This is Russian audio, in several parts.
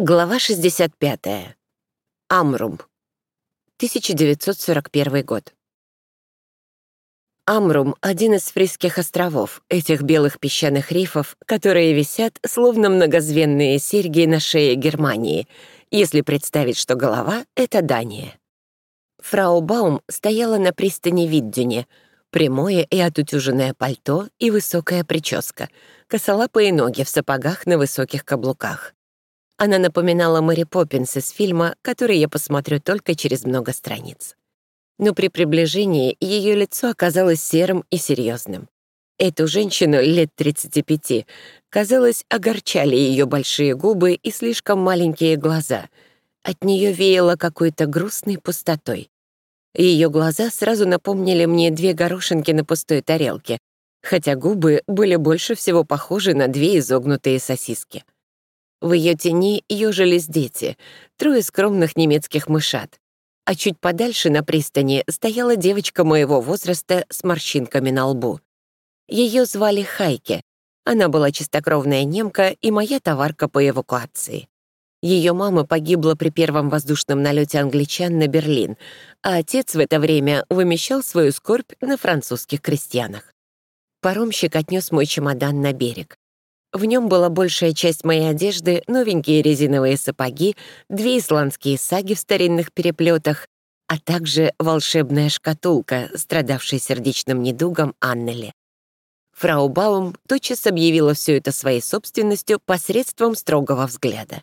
Глава 65. Амрум. 1941 год. Амрум — один из Фрисских островов, этих белых песчаных рифов, которые висят, словно многозвенные серьги на шее Германии, если представить, что голова — это Дания. Фрау Баум стояла на пристани Виддюне, прямое и отутюженное пальто и высокая прическа, косолапые ноги в сапогах на высоких каблуках. Она напоминала Мэри Поппинс из фильма, который я посмотрю только через много страниц. Но при приближении ее лицо оказалось серым и серьезным. Эту женщину лет 35, казалось, огорчали ее большие губы и слишком маленькие глаза. От нее веяло какой-то грустной пустотой. Ее глаза сразу напомнили мне две горошинки на пустой тарелке, хотя губы были больше всего похожи на две изогнутые сосиски. В ее тени ежились дети, трое скромных немецких мышат. А чуть подальше на пристани стояла девочка моего возраста с морщинками на лбу. Ее звали Хайке. Она была чистокровная немка и моя товарка по эвакуации. Ее мама погибла при первом воздушном налете англичан на Берлин, а отец в это время вымещал свою скорбь на французских крестьянах. Паромщик отнес мой чемодан на берег. В нем была большая часть моей одежды, новенькие резиновые сапоги, две исландские саги в старинных переплетах, а также волшебная шкатулка, страдавшая сердечным недугом Аннели. Фрау Баум тотчас объявила все это своей собственностью посредством строгого взгляда.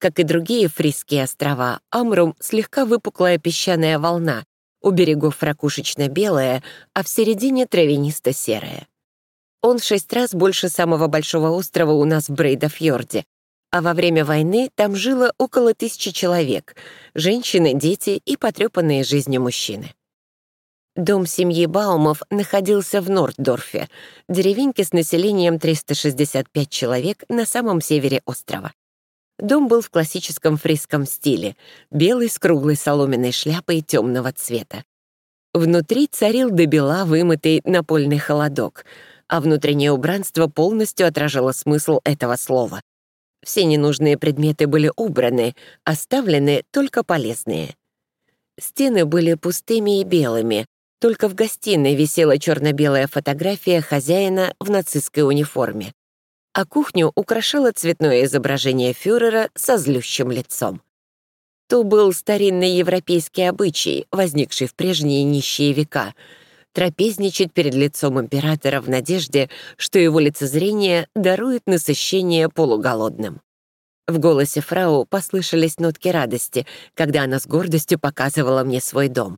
Как и другие Фрисские острова, Амрум — слегка выпуклая песчаная волна, у берегов ракушечно-белая, а в середине травянисто-серая. Он в шесть раз больше самого большого острова у нас в Брейдафьорде, а во время войны там жило около тысячи человек — женщины, дети и потрепанные жизнью мужчины. Дом семьи Баумов находился в Норддорфе, деревеньке с населением 365 человек на самом севере острова. Дом был в классическом фриском стиле, белый с круглой соломенной шляпой темного цвета. Внутри царил до бела вымытый напольный холодок — а внутреннее убранство полностью отражало смысл этого слова. Все ненужные предметы были убраны, оставлены только полезные. Стены были пустыми и белыми, только в гостиной висела черно-белая фотография хозяина в нацистской униформе, а кухню украшало цветное изображение фюрера со злющим лицом. То был старинный европейский обычай, возникший в прежние нищие века — трапезничать перед лицом императора в надежде, что его лицезрение дарует насыщение полуголодным. В голосе фрау послышались нотки радости, когда она с гордостью показывала мне свой дом.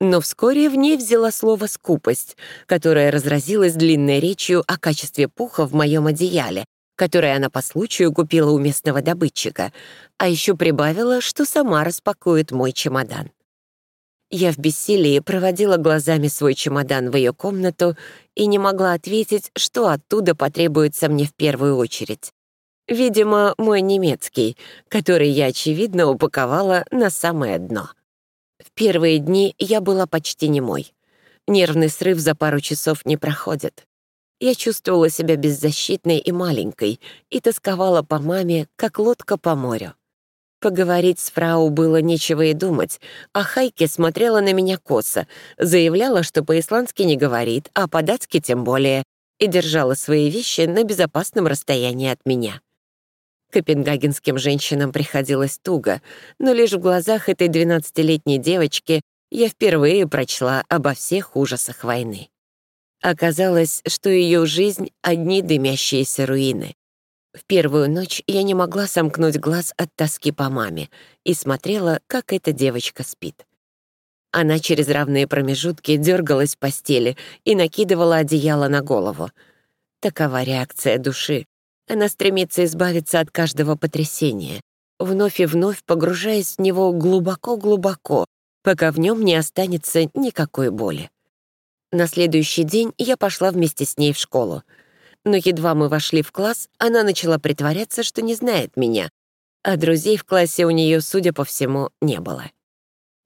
Но вскоре в ней взяла слово «скупость», которая разразилась длинной речью о качестве пуха в моем одеяле, которое она по случаю купила у местного добытчика, а еще прибавила, что сама распакует мой чемодан. Я в бессилии проводила глазами свой чемодан в ее комнату и не могла ответить, что оттуда потребуется мне в первую очередь. Видимо, мой немецкий, который я, очевидно, упаковала на самое дно. В первые дни я была почти немой. Нервный срыв за пару часов не проходит. Я чувствовала себя беззащитной и маленькой и тосковала по маме, как лодка по морю. Поговорить с фрау было нечего и думать, а Хайке смотрела на меня косо, заявляла, что по-исландски не говорит, а по-датски тем более, и держала свои вещи на безопасном расстоянии от меня. Копенгагенским женщинам приходилось туго, но лишь в глазах этой 12-летней девочки я впервые прочла обо всех ужасах войны. Оказалось, что ее жизнь — одни дымящиеся руины. В первую ночь я не могла сомкнуть глаз от тоски по маме и смотрела, как эта девочка спит. Она через равные промежутки дергалась в постели и накидывала одеяло на голову. Такова реакция души. Она стремится избавиться от каждого потрясения, вновь и вновь погружаясь в него глубоко-глубоко, пока в нем не останется никакой боли. На следующий день я пошла вместе с ней в школу но едва мы вошли в класс, она начала притворяться, что не знает меня, а друзей в классе у нее, судя по всему, не было.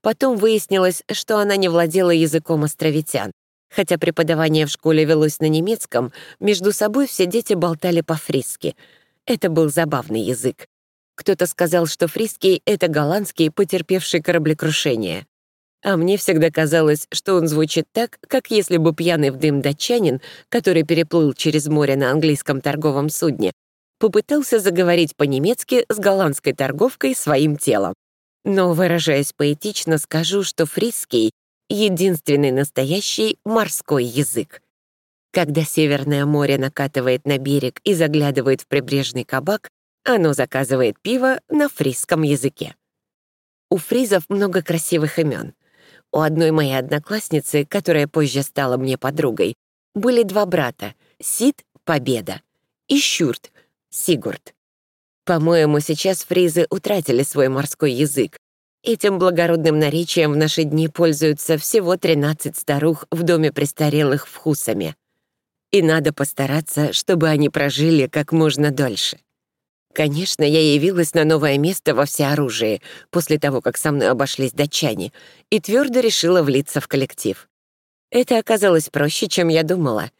Потом выяснилось, что она не владела языком островитян. Хотя преподавание в школе велось на немецком, между собой все дети болтали по-фриски. Это был забавный язык. Кто-то сказал, что Фриский — это голландский, потерпевший кораблекрушение. А мне всегда казалось, что он звучит так, как если бы пьяный в дым датчанин, который переплыл через море на английском торговом судне, попытался заговорить по-немецки с голландской торговкой своим телом. Но, выражаясь поэтично, скажу, что фрисский — единственный настоящий морской язык. Когда Северное море накатывает на берег и заглядывает в прибрежный кабак, оно заказывает пиво на фрисском языке. У фризов много красивых имен. У одной моей одноклассницы, которая позже стала мне подругой, были два брата — Сид — Победа и Щурт — Сигурд. По-моему, сейчас фризы утратили свой морской язык. Этим благородным наречием в наши дни пользуются всего 13 старух в доме престарелых в Хусаме. И надо постараться, чтобы они прожили как можно дольше. Конечно, я явилась на новое место во всеоружии после того, как со мной обошлись датчане, и твердо решила влиться в коллектив. Это оказалось проще, чем я думала.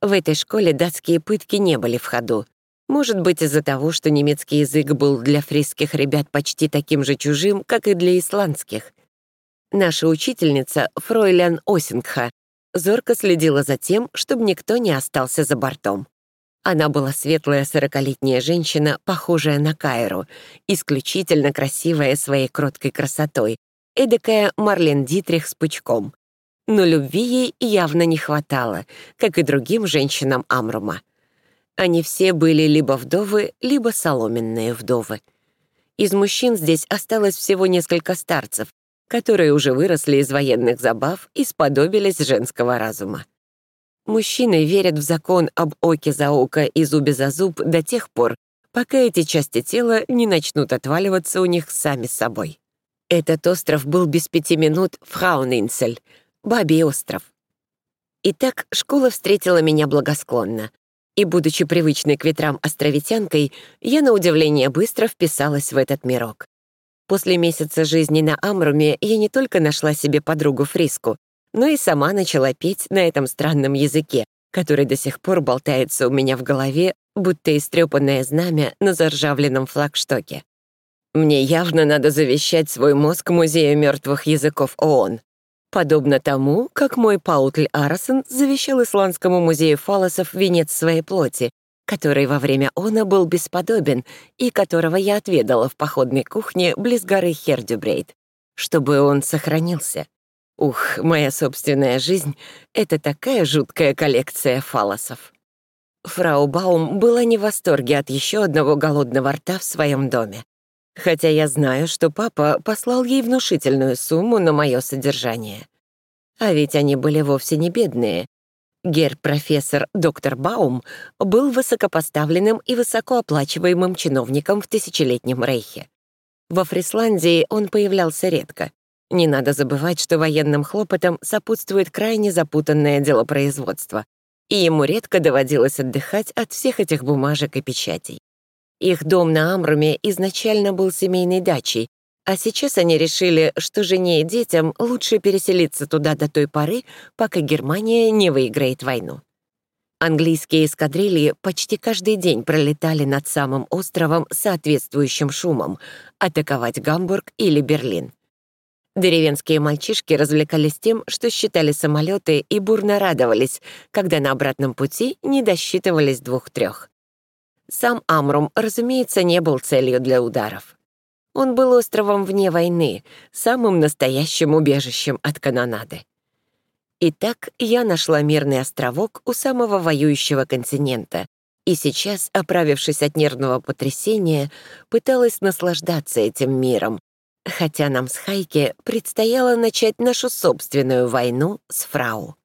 В этой школе датские пытки не были в ходу. Может быть, из-за того, что немецкий язык был для фрисских ребят почти таким же чужим, как и для исландских. Наша учительница, фройлян Осингха, зорко следила за тем, чтобы никто не остался за бортом. Она была светлая сорокалетняя женщина, похожая на Кайру, исключительно красивая своей кроткой красотой, эдакая Марлен Дитрих с пучком. Но любви ей явно не хватало, как и другим женщинам Амрума. Они все были либо вдовы, либо соломенные вдовы. Из мужчин здесь осталось всего несколько старцев, которые уже выросли из военных забав и сподобились женского разума. Мужчины верят в закон об оке за око и зубе за зуб до тех пор, пока эти части тела не начнут отваливаться у них сами собой. Этот остров был без пяти минут Фраунинцель, Бабий остров. Итак, школа встретила меня благосклонно. И, будучи привычной к ветрам островитянкой, я, на удивление, быстро вписалась в этот мирок. После месяца жизни на Амруме я не только нашла себе подругу Фриску, но и сама начала петь на этом странном языке, который до сих пор болтается у меня в голове, будто истрепанное знамя на заржавленном флагштоке. Мне явно надо завещать свой мозг Музею мертвых языков ООН. Подобно тому, как мой Паутль Арасон завещал Исландскому музею фалосов венец своей плоти, который во время она был бесподобен и которого я отведала в походной кухне близ горы Хердюбрейд, чтобы он сохранился. Ух, моя собственная жизнь — это такая жуткая коллекция фалосов. Фрау Баум была не в восторге от еще одного голодного рта в своем доме. Хотя я знаю, что папа послал ей внушительную сумму на мое содержание. А ведь они были вовсе не бедные. Гер-профессор доктор Баум был высокопоставленным и высокооплачиваемым чиновником в Тысячелетнем Рейхе. Во Фрисландии он появлялся редко. Не надо забывать, что военным хлопотам сопутствует крайне запутанное делопроизводство, и ему редко доводилось отдыхать от всех этих бумажек и печатей. Их дом на Амруме изначально был семейной дачей, а сейчас они решили, что жене и детям лучше переселиться туда до той поры, пока Германия не выиграет войну. Английские эскадрильи почти каждый день пролетали над самым островом соответствующим шумом атаковать Гамбург или Берлин. Деревенские мальчишки развлекались тем, что считали самолеты и бурно радовались, когда на обратном пути не досчитывались двух-трех. Сам Амрум, разумеется, не был целью для ударов. Он был островом вне войны, самым настоящим убежищем от канонады. Итак, я нашла мирный островок у самого воюющего континента, и сейчас, оправившись от нервного потрясения, пыталась наслаждаться этим миром, хотя нам с Хайке предстояло начать нашу собственную войну с фрау.